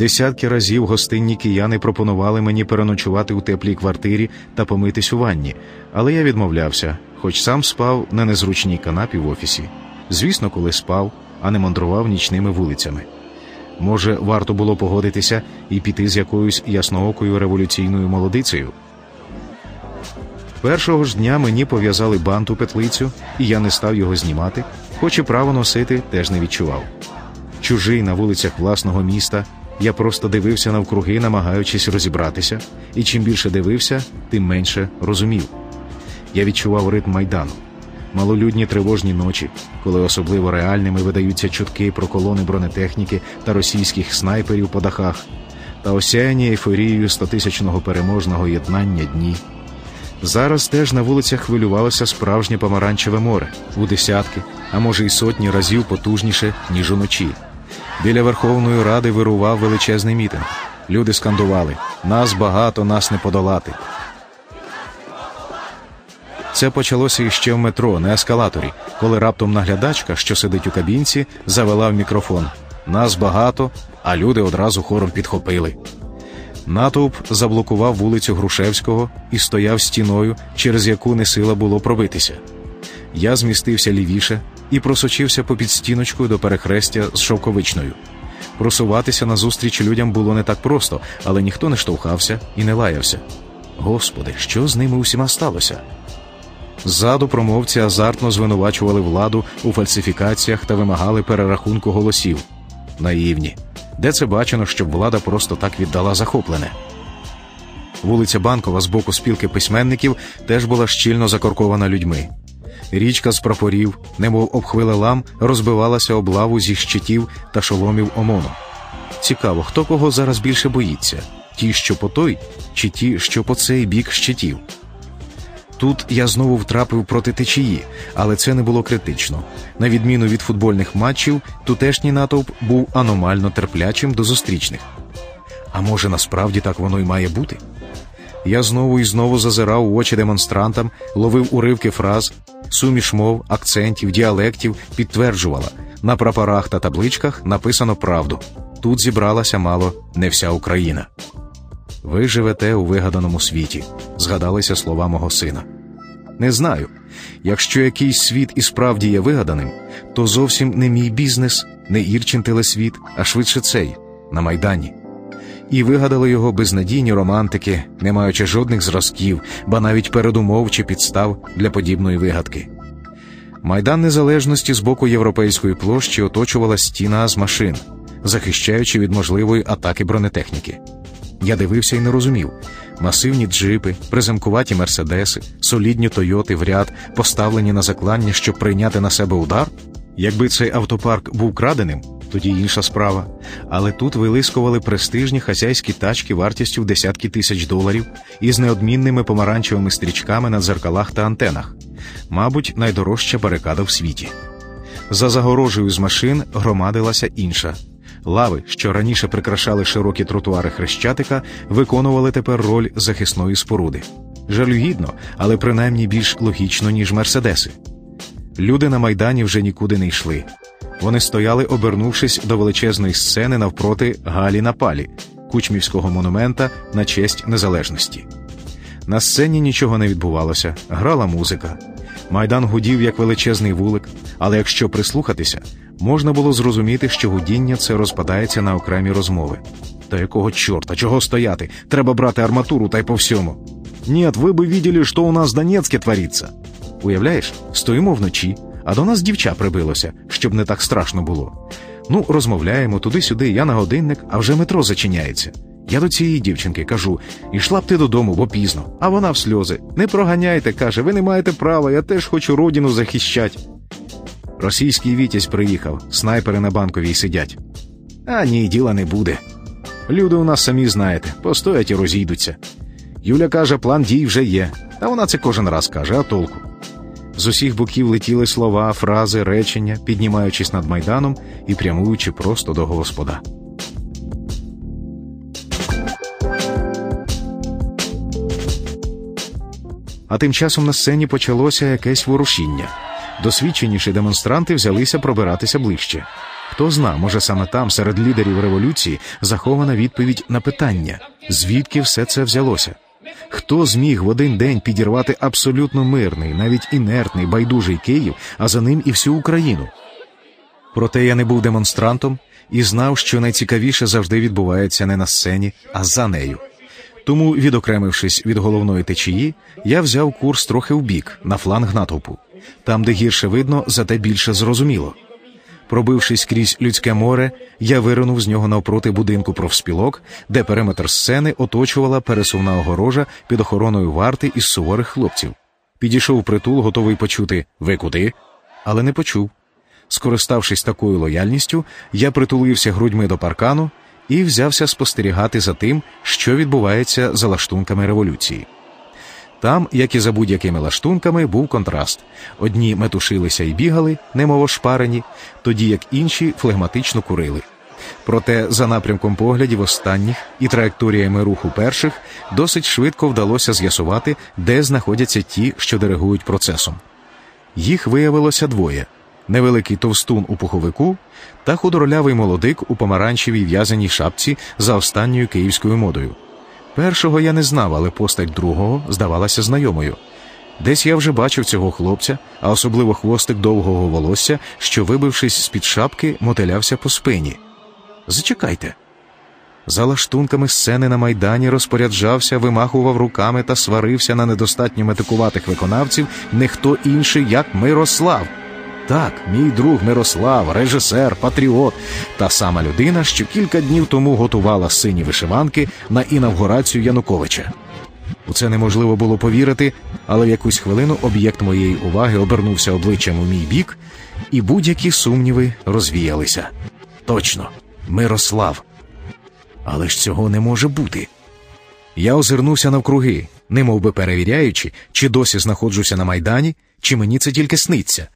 Десятки разів гостинні кияни пропонували мені переночувати у теплій квартирі та помитись у ванні, але я відмовлявся, хоч сам спав на незручній канапі в офісі. Звісно, коли спав, а не мандрував нічними вулицями. Може, варто було погодитися і піти з якоюсь ясноокою революційною молодицею. Першого ж дня мені пов'язали бант у петлицю, і я не став його знімати, хоч і право носити теж не відчував. Чужий на вулицях власного міста, я просто дивився навкруги, намагаючись розібратися, і чим більше дивився, тим менше розумів. Я відчував ритм майдану, малолюдні тривожні ночі, коли особливо реальними видаються чутки про колони бронетехніки та російських снайперів по дахах, та осяяні ейфорією стотисячного переможного єднання дні. Зараз теж на вулицях хвилювалося справжнє помаранчеве море у десятки, а може й сотні разів потужніше, ніж уночі. Біля Верховної Ради вирував величезний мітинг. Люди скандували: нас багато, нас не подолати. Це почалося іще в метро, на ескалаторі, коли раптом наглядачка, що сидить у кабінці, завела в мікрофон. Нас багато, а люди одразу хором підхопили. Натовп заблокував вулицю Грушевського і стояв стіною, через яку не сила було пробитися. Я змістився лівіше і просочився попід стіночкою до перехрестя з шовковичною. Просуватися назустріч людям було не так просто, але ніхто не штовхався і не лаявся. Господи, що з ними усіма сталося? Ззаду промовці азартно звинувачували владу у фальсифікаціях та вимагали перерахунку голосів. Наївні. Де це бачено, щоб влада просто так віддала захоплене? Вулиця Банкова з боку спілки письменників теж була щільно закоркована людьми. Річка з прапорів, немов обхвила лам, розбивалася об лаву зі щитів та шоломів ОМОНу. Цікаво, хто кого зараз більше боїться: ті, що по той, чи ті, що по цей бік щитів. Тут я знову втрапив проти течії, але це не було критично. На відміну від футбольних матчів, тутешній натовп був аномально терплячим до зустрічних. А може, насправді так воно й має бути? Я знову і знову зазирав у очі демонстрантам, ловив уривки фраз, суміш мов, акцентів, діалектів підтверджувала на прапорах та табличках написано правду. Тут зібралася мало не вся Україна. Ви живете у вигаданому світі, згадалися слова мого сина. Не знаю. Якщо якийсь світ і справді є вигаданим, то зовсім не мій бізнес, не Ірчин телесвіт, а швидше цей на Майдані. І вигадали його безнадійні романтики, не маючи жодних зразків, ба навіть передумов чи підстав для подібної вигадки. Майдан Незалежності з боку європейської площі оточувала стіна з машин, захищаючи від можливої атаки бронетехніки. Я дивився і не розумів. Масивні джипи, приземкуваті мерседеси, солідні тойоти в ряд, поставлені на заклання, щоб прийняти на себе удар. Якби цей автопарк був краденим, тоді інша справа. Але тут вилискували престижні хазяйські тачки вартістю в десятки тисяч доларів із неодмінними помаранчевими стрічками на дзеркалах та антенах. Мабуть, найдорожча барикада в світі. За загорожею з машин громадилася інша. Лави, що раніше прикрашали широкі тротуари хрещатика, виконували тепер роль захисної споруди. Жалюгідно, але принаймні більш логічно, ніж мерседеси. Люди на майдані вже нікуди не йшли. Вони стояли, обернувшись до величезної сцени навпроти Галі на палі, кучмівського монумента на честь незалежності. На сцені нічого не відбувалося, грала музика. Майдан гудів як величезний вулик, але якщо прислухатися, можна було зрозуміти, що гудіння це розпадається на окремі розмови. Та якого чорта, чого стояти? Треба брати арматуру та й по всьому. Ні, ви би виділи, що у нас в Донецьке твориться. Уявляєш, стоїмо вночі, а до нас дівча прибилося, щоб не так страшно було. Ну, розмовляємо туди-сюди, я на годинник, а вже метро зачиняється. Я до цієї дівчинки кажу: ішла б ти додому, бо пізно. А вона в сльози. Не проганяйте, каже, ви не маєте права, я теж хочу родину захищати. Російський вітязь приїхав, снайпери на банковій сидять. А ні, діла не буде. Люди у нас самі знаєте, постоять і розійдуться. Юля каже, план дій вже є, а вона це кожен раз каже, а толку. З усіх боків летіли слова, фрази, речення, піднімаючись над майданом і прямуючи просто до Господа. А тим часом на сцені почалося якесь ворушіння. Досвідченіші демонстранти взялися пробиратися ближче. Хто зна, може саме там, серед лідерів революції, захована відповідь на питання, звідки все це взялося? Хто зміг в один день підірвати абсолютно мирний, навіть інертний, байдужий Київ, а за ним і всю Україну? Проте я не був демонстрантом і знав, що найцікавіше завжди відбувається не на сцені, а за нею. Тому, відокремившись від головної течії, я взяв курс трохи вбік, на фланг натовпу, там, де гірше видно, зате більше зрозуміло. Пробившись крізь людське море, я виринув з нього навпроти будинку профспілок, де периметр сцени оточувала пересувна огорожа під охороною варти із суворих хлопців. Підійшов притул, готовий почути Ви куди? Але не почув. Скориставшись такою лояльністю, я притулився грудьми до паркану і взявся спостерігати за тим, що відбувається за лаштунками революції. Там, як і за будь-якими лаштунками, був контраст. Одні метушилися і бігали, немов ошпарені, тоді як інші флегматично курили. Проте, за напрямком поглядів останніх і траєкторіями руху перших, досить швидко вдалося з'ясувати, де знаходяться ті, що диригують процесом. Їх виявилося двоє: невеликий товстун у пуховику та худорлявий молодик у помаранчевій в'язаній шапці за останньою київською модою. Першого я не знав, але постать другого здавалася знайомою. Десь я вже бачив цього хлопця, а особливо хвостик довгого волосся, що, вибившись з під шапки, мотилявся по спині. Зачекайте. За лаштунками сцени на майдані розпоряджався, вимахував руками та сварився на недостатньо метикуватих виконавців не хто інший, як Мирослав. Так, мій друг Мирослав, режисер, патріот, та сама людина, що кілька днів тому готувала сині вишиванки на інавгурацію Януковича. У це неможливо було повірити, але в якусь хвилину об'єкт моєї уваги обернувся обличчям у мій бік, і будь-які сумніви розвіялися. Точно, Мирослав. Але ж цього не може бути. Я озирнувся навкруги, немов би перевіряючи, чи досі знаходжуся на майдані, чи мені це тільки сниться.